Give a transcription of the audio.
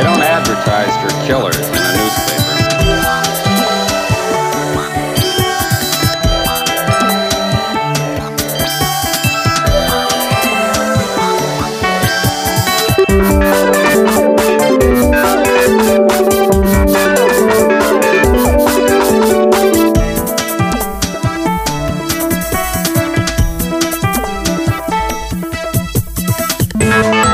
They don't advertise for killers in a newspaper. Thank